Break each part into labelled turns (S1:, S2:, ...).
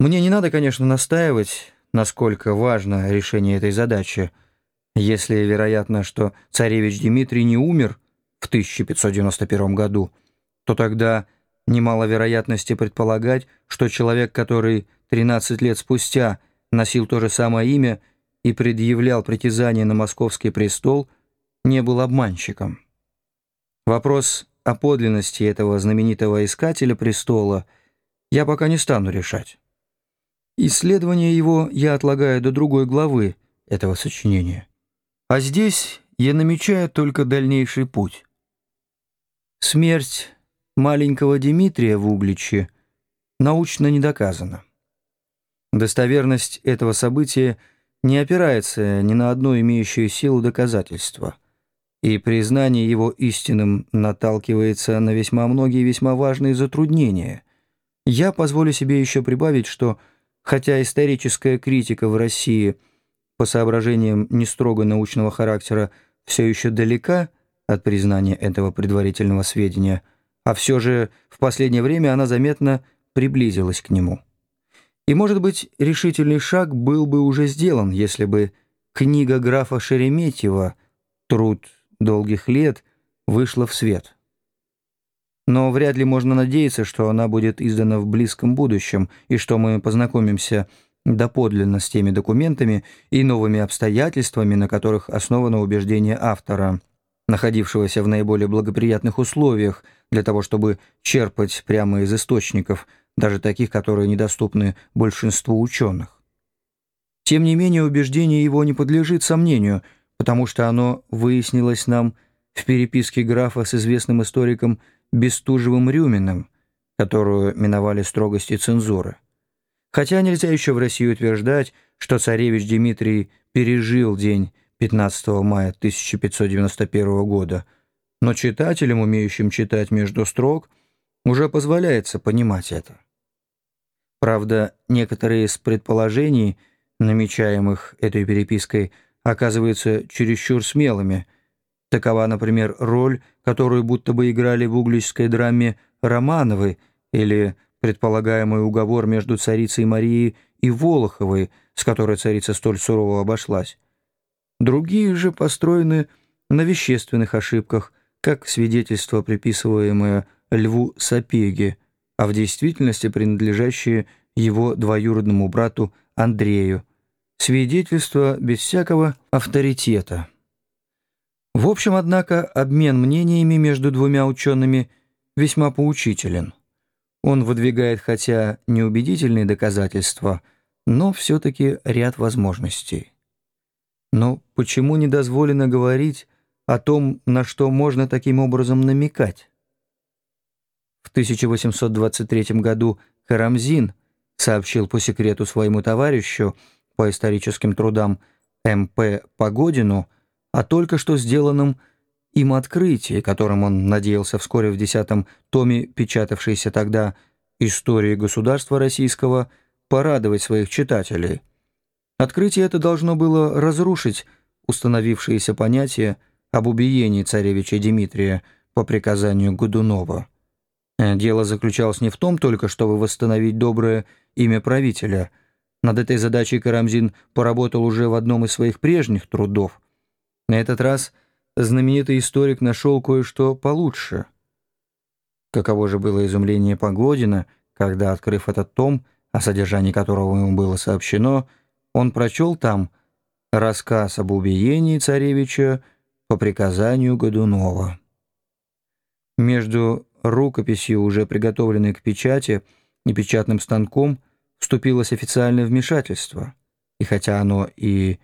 S1: Мне не надо, конечно, настаивать, насколько важно решение этой задачи, если вероятно, что царевич Дмитрий не умер в 1591 году, то тогда немало вероятности предполагать, что человек, который 13 лет спустя носил то же самое имя и предъявлял притязание на московский престол, не был обманщиком. Вопрос о подлинности этого знаменитого искателя престола я пока не стану решать. Исследование его я отлагаю до другой главы этого сочинения. А здесь я намечаю только дальнейший путь. Смерть маленького Дмитрия в Угличе научно не доказана. Достоверность этого события не опирается ни на одно имеющее силу доказательство, и признание его истинным наталкивается на весьма многие весьма важные затруднения. Я позволю себе еще прибавить, что Хотя историческая критика в России по соображениям не строго научного характера все еще далека от признания этого предварительного сведения, а все же в последнее время она заметно приблизилась к нему. И, может быть, решительный шаг был бы уже сделан, если бы книга графа Шереметьева «Труд долгих лет» вышла в свет но вряд ли можно надеяться, что она будет издана в близком будущем и что мы познакомимся доподлинно с теми документами и новыми обстоятельствами, на которых основано убеждение автора, находившегося в наиболее благоприятных условиях для того, чтобы черпать прямо из источников, даже таких, которые недоступны большинству ученых. Тем не менее, убеждение его не подлежит сомнению, потому что оно выяснилось нам в переписке графа с известным историком Бестужевым Рюминым, которую миновали строгости цензуры. Хотя нельзя еще в России утверждать, что царевич Дмитрий пережил день 15 мая 1591 года, но читателям, умеющим читать между строк, уже позволяется понимать это. Правда, некоторые из предположений, намечаемых этой перепиской, оказываются чересчур смелыми – Такова, например, роль, которую будто бы играли в угличской драме Романовы или предполагаемый уговор между царицей Марией и Волоховой, с которой царица столь сурово обошлась. Другие же построены на вещественных ошибках, как свидетельство, приписываемое Льву Сапеге, а в действительности принадлежащие его двоюродному брату Андрею, свидетельство без всякого авторитета. В общем, однако, обмен мнениями между двумя учеными весьма поучителен. Он выдвигает хотя неубедительные доказательства, но все-таки ряд возможностей. Но почему не дозволено говорить о том, на что можно таким образом намекать? В 1823 году Карамзин сообщил по секрету своему товарищу по историческим трудам М.П. Погодину – о только что сделанном им открытии, которым он надеялся вскоре в десятом томе, печатавшейся тогда «Истории государства российского», порадовать своих читателей. Открытие это должно было разрушить установившиеся понятия об убиении царевича Дмитрия по приказанию Годунова. Дело заключалось не в том только, чтобы восстановить доброе имя правителя. Над этой задачей Карамзин поработал уже в одном из своих прежних трудов – на этот раз знаменитый историк нашел кое-что получше. Каково же было изумление Погодина, когда, открыв этот том, о содержании которого ему было сообщено, он прочел там рассказ об убиении царевича по приказанию Годунова. Между рукописью, уже приготовленной к печати, и печатным станком вступилось официальное вмешательство, и хотя оно и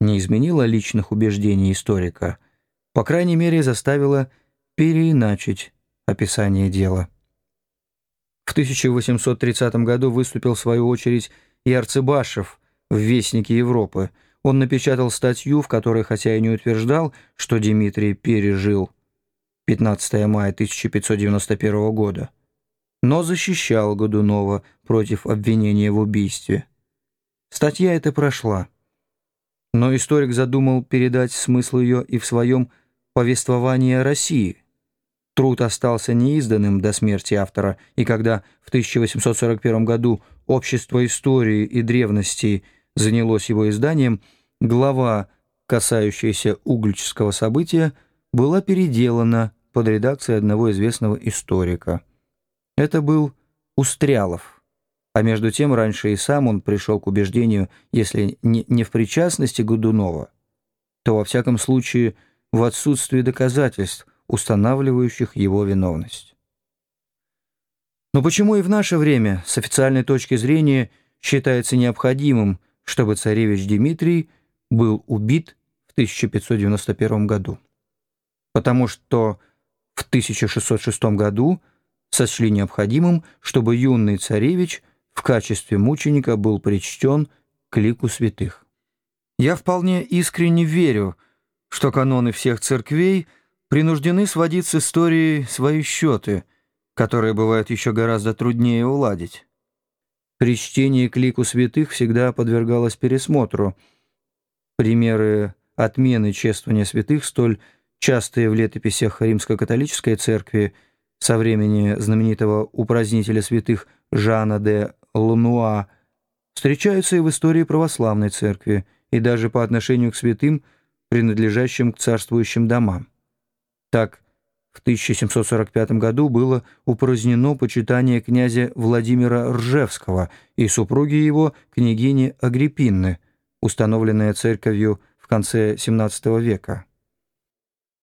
S1: не изменила личных убеждений историка, по крайней мере заставила переиначить описание дела. В 1830 году выступил в свою очередь и Арцебашев в «Вестнике Европы». Он напечатал статью, в которой, хотя и не утверждал, что Дмитрий пережил 15 мая 1591 года, но защищал Годунова против обвинения в убийстве. Статья эта прошла. Но историк задумал передать смысл ее и в своем повествовании о России. Труд остался неизданным до смерти автора, и когда в 1841 году Общество истории и древностей занялось его изданием, глава, касающаяся углического события, была переделана под редакцией одного известного историка. Это был Устрялов. А между тем раньше и сам он пришел к убеждению, если не в причастности Годунова, то во всяком случае в отсутствии доказательств, устанавливающих его виновность. Но почему и в наше время с официальной точки зрения считается необходимым, чтобы царевич Дмитрий был убит в 1591 году? Потому что в 1606 году сочли необходимым, чтобы юный царевич в качестве мученика был причтен к лику святых. Я вполне искренне верю, что каноны всех церквей принуждены сводить с историей свои счеты, которые бывают еще гораздо труднее уладить. При чтении к лику святых всегда подвергалось пересмотру. Примеры отмены чествования святых, столь частые в летописях римско-католической церкви со времени знаменитого упразднителя святых Жана де Лануа, встречаются и в истории православной церкви, и даже по отношению к святым, принадлежащим к царствующим домам. Так, в 1745 году было упразднено почитание князя Владимира Ржевского и супруги его, княгини Агриппинны, установленное церковью в конце XVII века.